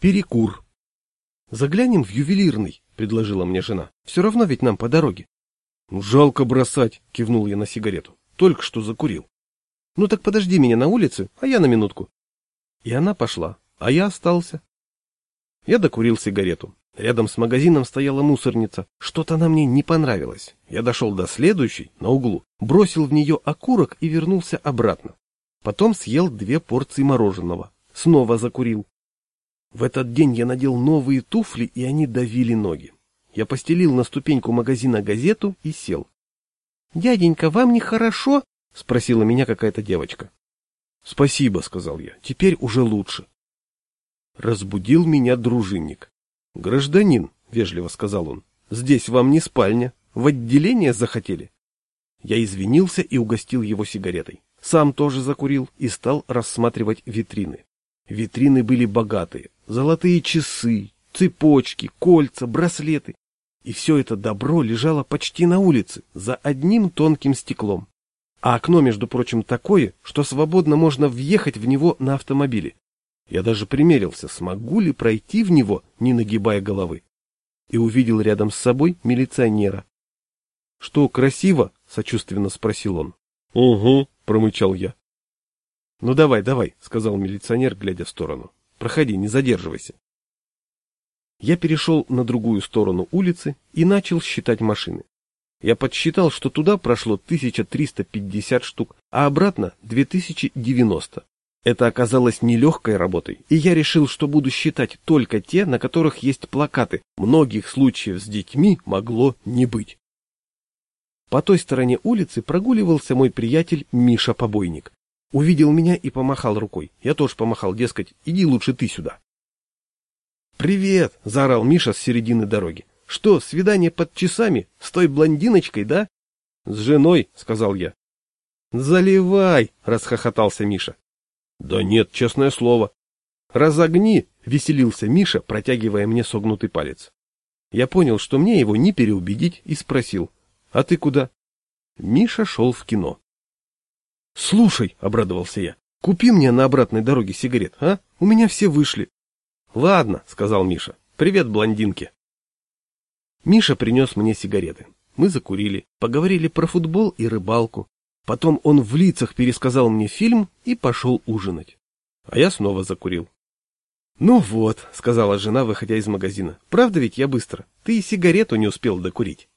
Перекур. Заглянем в ювелирный, предложила мне жена. Все равно ведь нам по дороге. Ну, жалко бросать, кивнул я на сигарету. Только что закурил. Ну так подожди меня на улице, а я на минутку. И она пошла, а я остался. Я докурил сигарету. Рядом с магазином стояла мусорница. Что-то она мне не понравилось. Я дошел до следующей, на углу, бросил в нее окурок и вернулся обратно. Потом съел две порции мороженого. Снова закурил. В этот день я надел новые туфли, и они давили ноги. Я постелил на ступеньку магазина газету и сел. — Дяденька, вам нехорошо? — спросила меня какая-то девочка. — Спасибо, — сказал я, — теперь уже лучше. Разбудил меня дружинник. «Гражданин», — вежливо сказал он, — «здесь вам не спальня. В отделение захотели?» Я извинился и угостил его сигаретой. Сам тоже закурил и стал рассматривать витрины. Витрины были богатые. Золотые часы, цепочки, кольца, браслеты. И все это добро лежало почти на улице, за одним тонким стеклом. А окно, между прочим, такое, что свободно можно въехать в него на автомобиле. Я даже примерился, смогу ли пройти в него, не нагибая головы. И увидел рядом с собой милиционера. — Что, красиво? — сочувственно спросил он. — Угу, — промычал я. — Ну давай, давай, — сказал милиционер, глядя в сторону. — Проходи, не задерживайся. Я перешел на другую сторону улицы и начал считать машины. Я подсчитал, что туда прошло 1350 штук, а обратно 2090. Это оказалось нелегкой работой, и я решил, что буду считать только те, на которых есть плакаты. Многих случаев с детьми могло не быть. По той стороне улицы прогуливался мой приятель Миша Побойник. Увидел меня и помахал рукой. Я тоже помахал, дескать, иди лучше ты сюда. «Привет!» — заорал Миша с середины дороги. «Что, свидание под часами? С той блондиночкой, да?» «С женой», — сказал я. «Заливай!» — расхохотался Миша. Да нет, честное слово. Разогни, веселился Миша, протягивая мне согнутый палец. Я понял, что мне его не переубедить, и спросил, а ты куда? Миша шел в кино. Слушай, обрадовался я, купи мне на обратной дороге сигарет, а? У меня все вышли. Ладно, сказал Миша. Привет, блондинке. Миша принес мне сигареты. Мы закурили, поговорили про футбол и рыбалку, Потом он в лицах пересказал мне фильм и пошел ужинать. А я снова закурил. «Ну вот», — сказала жена, выходя из магазина. «Правда ведь я быстро? Ты и сигарету не успел докурить».